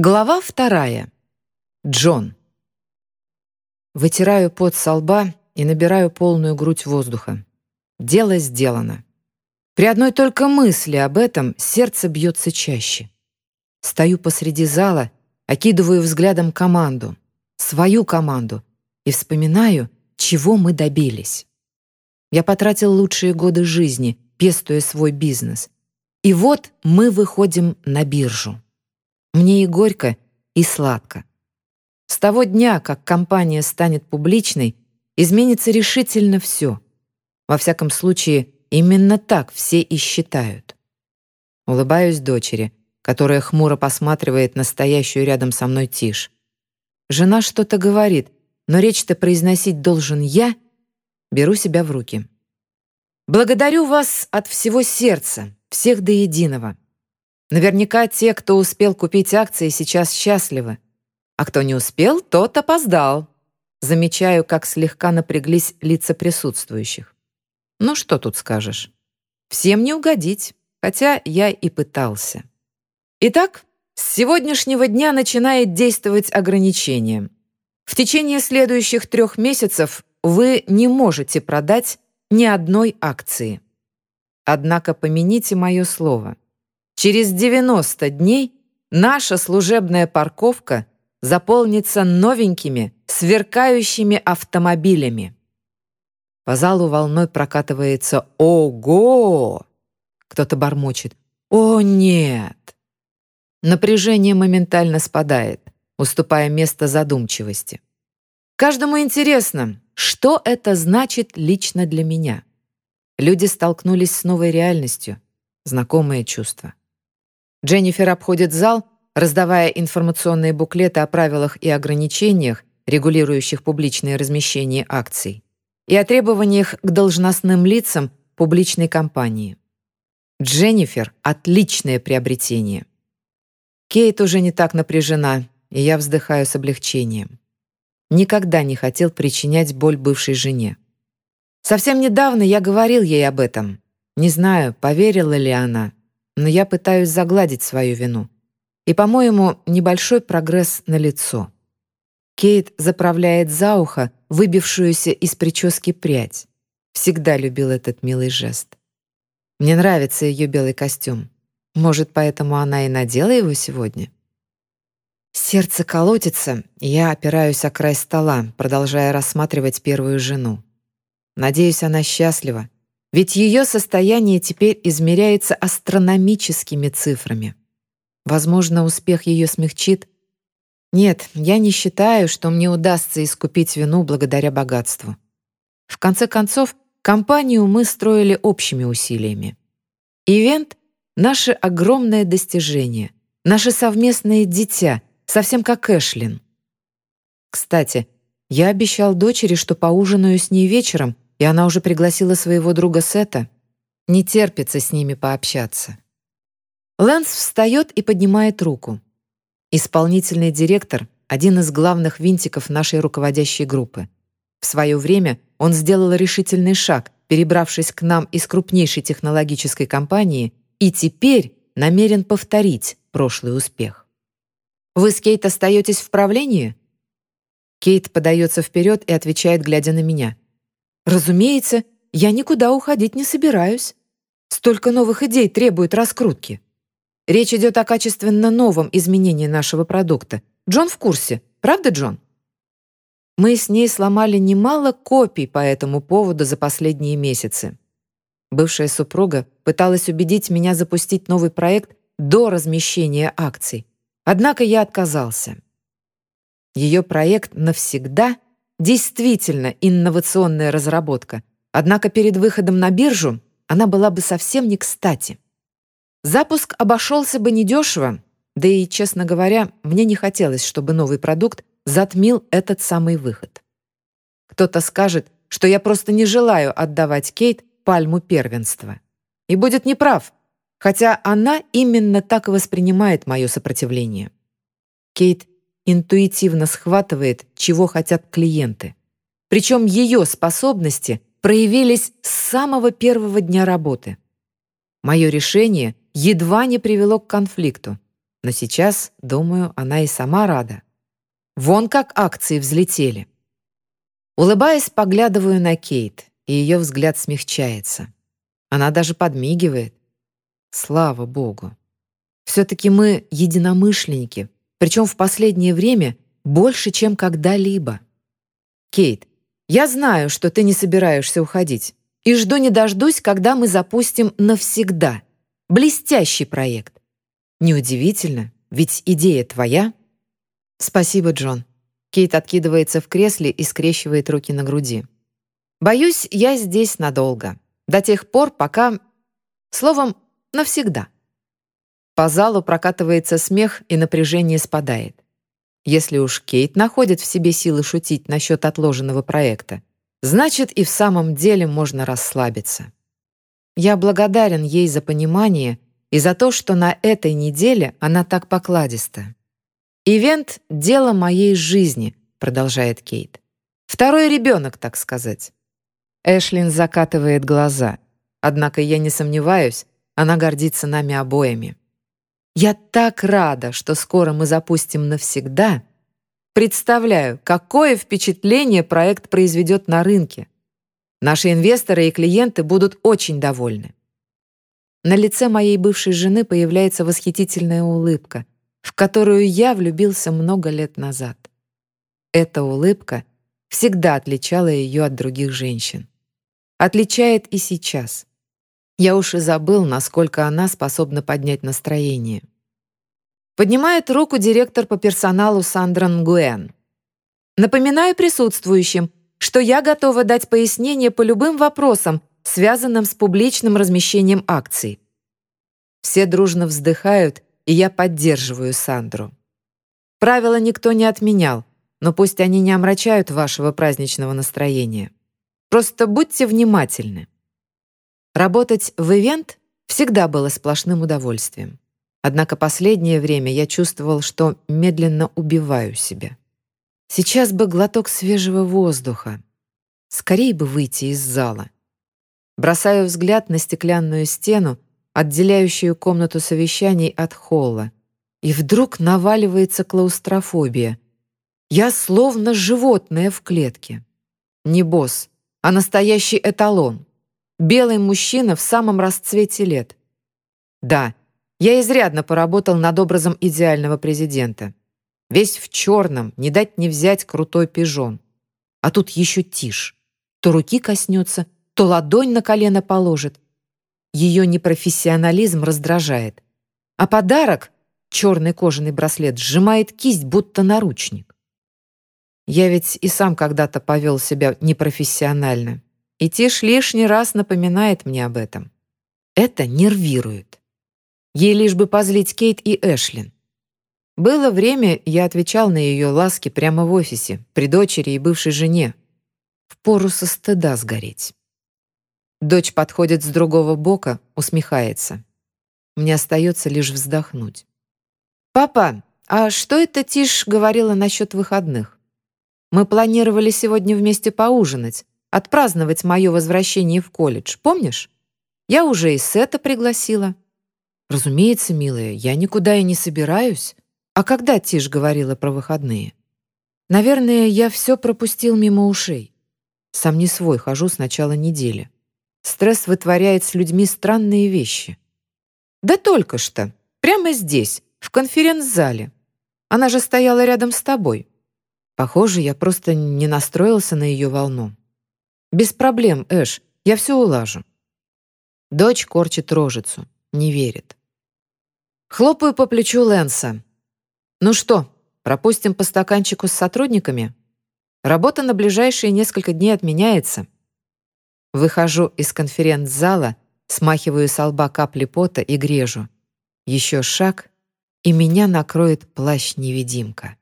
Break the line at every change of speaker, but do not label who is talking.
Глава вторая. Джон. Вытираю пот со лба и набираю полную грудь воздуха. Дело сделано. При одной только мысли об этом сердце бьется чаще. Стою посреди зала, окидываю взглядом команду, свою команду, и вспоминаю, чего мы добились. Я потратил лучшие годы жизни, пестуя свой бизнес. И вот мы выходим на биржу. Мне и горько, и сладко. С того дня, как компания станет публичной, изменится решительно все. Во всяком случае, именно так все и считают. Улыбаюсь дочери, которая хмуро посматривает на стоящую рядом со мной тишь. Жена что-то говорит, но речь-то произносить должен я. Беру себя в руки. Благодарю вас от всего сердца, всех до единого. Наверняка те, кто успел купить акции, сейчас счастливы. А кто не успел, тот опоздал. Замечаю, как слегка напряглись лица присутствующих. Ну что тут скажешь? Всем не угодить, хотя я и пытался. Итак, с сегодняшнего дня начинает действовать ограничение. В течение следующих трех месяцев вы не можете продать ни одной акции. Однако помяните мое слово — Через 90 дней наша служебная парковка заполнится новенькими, сверкающими автомобилями. По залу волной прокатывается «Ого!». Кто-то бормочет «О, нет!». Напряжение моментально спадает, уступая место задумчивости. Каждому интересно, что это значит лично для меня. Люди столкнулись с новой реальностью, знакомое чувство. Дженнифер обходит зал, раздавая информационные буклеты о правилах и ограничениях, регулирующих публичное размещение акций, и о требованиях к должностным лицам публичной компании. Дженнифер — отличное приобретение. Кейт уже не так напряжена, и я вздыхаю с облегчением. Никогда не хотел причинять боль бывшей жене. Совсем недавно я говорил ей об этом. Не знаю, поверила ли она, но я пытаюсь загладить свою вину. И, по-моему, небольшой прогресс налицо. Кейт заправляет за ухо выбившуюся из прически прядь. Всегда любил этот милый жест. Мне нравится ее белый костюм. Может, поэтому она и надела его сегодня? Сердце колотится, я опираюсь о край стола, продолжая рассматривать первую жену. Надеюсь, она счастлива, ведь ее состояние теперь измеряется астрономическими цифрами. Возможно, успех ее смягчит. Нет, я не считаю, что мне удастся искупить вину благодаря богатству. В конце концов, компанию мы строили общими усилиями. Ивент — наше огромное достижение, наше совместное дитя, совсем как Эшлин. Кстати, я обещал дочери, что поужинаю с ней вечером — и она уже пригласила своего друга Сета. Не терпится с ними пообщаться. Лэнс встает и поднимает руку. Исполнительный директор — один из главных винтиков нашей руководящей группы. В свое время он сделал решительный шаг, перебравшись к нам из крупнейшей технологической компании, и теперь намерен повторить прошлый успех. «Вы с Кейт остаетесь в правлении?» Кейт подается вперед и отвечает, глядя на меня — Разумеется, я никуда уходить не собираюсь. Столько новых идей требует раскрутки. Речь идет о качественно новом изменении нашего продукта. Джон в курсе. Правда, Джон? Мы с ней сломали немало копий по этому поводу за последние месяцы. Бывшая супруга пыталась убедить меня запустить новый проект до размещения акций. Однако я отказался. Ее проект навсегда — Действительно инновационная разработка. Однако перед выходом на биржу она была бы совсем не кстати. Запуск обошелся бы недешево, да и, честно говоря, мне не хотелось, чтобы новый продукт затмил этот самый выход. Кто-то скажет, что я просто не желаю отдавать Кейт пальму первенства. И будет неправ, хотя она именно так и воспринимает мое сопротивление. Кейт интуитивно схватывает, чего хотят клиенты. Причем ее способности проявились с самого первого дня работы. Мое решение едва не привело к конфликту. Но сейчас, думаю, она и сама рада. Вон как акции взлетели. Улыбаясь, поглядываю на Кейт, и ее взгляд смягчается. Она даже подмигивает. Слава Богу. Все-таки мы единомышленники, причем в последнее время больше, чем когда-либо. Кейт, я знаю, что ты не собираешься уходить, и жду не дождусь, когда мы запустим навсегда. Блестящий проект. Неудивительно, ведь идея твоя. Спасибо, Джон. Кейт откидывается в кресле и скрещивает руки на груди. Боюсь, я здесь надолго. До тех пор, пока... Словом, навсегда. По залу прокатывается смех, и напряжение спадает. Если уж Кейт находит в себе силы шутить насчет отложенного проекта, значит и в самом деле можно расслабиться. Я благодарен ей за понимание и за то, что на этой неделе она так покладиста. «Ивент — дело моей жизни», — продолжает Кейт. «Второй ребенок, так сказать». Эшлин закатывает глаза. Однако я не сомневаюсь, она гордится нами обоими. Я так рада, что скоро мы запустим навсегда. Представляю, какое впечатление проект произведет на рынке. Наши инвесторы и клиенты будут очень довольны. На лице моей бывшей жены появляется восхитительная улыбка, в которую я влюбился много лет назад. Эта улыбка всегда отличала ее от других женщин. Отличает и сейчас. Я уж и забыл, насколько она способна поднять настроение. Поднимает руку директор по персоналу Сандра Нгуэн. Напоминаю присутствующим, что я готова дать пояснение по любым вопросам, связанным с публичным размещением акций. Все дружно вздыхают, и я поддерживаю Сандру. Правила никто не отменял, но пусть они не омрачают вашего праздничного настроения. Просто будьте внимательны. Работать в ивент всегда было сплошным удовольствием. Однако последнее время я чувствовал, что медленно убиваю себя. Сейчас бы глоток свежего воздуха. Скорее бы выйти из зала. Бросаю взгляд на стеклянную стену, отделяющую комнату совещаний от холла. И вдруг наваливается клаустрофобия. Я словно животное в клетке. Не босс, а настоящий эталон. Белый мужчина в самом расцвете лет. Да, я изрядно поработал над образом идеального президента. Весь в черном, не дать не взять крутой пижон. А тут еще тишь. То руки коснется, то ладонь на колено положит. Ее непрофессионализм раздражает. А подарок, черный кожаный браслет, сжимает кисть, будто наручник. Я ведь и сам когда-то повел себя непрофессионально. И Тиш лишний раз напоминает мне об этом. Это нервирует. Ей лишь бы позлить Кейт и Эшлин. Было время, я отвечал на ее ласки прямо в офисе, при дочери и бывшей жене. Впору со стыда сгореть. Дочь подходит с другого бока, усмехается. Мне остается лишь вздохнуть. «Папа, а что это Тиш говорила насчет выходных? Мы планировали сегодня вместе поужинать, отпраздновать мое возвращение в колледж, помнишь? Я уже и Сета пригласила». «Разумеется, милая, я никуда и не собираюсь. А когда Тиш говорила про выходные?» «Наверное, я все пропустил мимо ушей. Сам не свой, хожу с начала недели. Стресс вытворяет с людьми странные вещи». «Да только что. Прямо здесь, в конференц-зале. Она же стояла рядом с тобой. Похоже, я просто не настроился на ее волну. «Без проблем, Эш, я все улажу». Дочь корчит рожицу, не верит. Хлопаю по плечу Лэнса. «Ну что, пропустим по стаканчику с сотрудниками? Работа на ближайшие несколько дней отменяется». Выхожу из конференц-зала, смахиваю с лба капли пота и грежу. Еще шаг, и меня накроет плащ-невидимка.